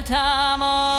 Delta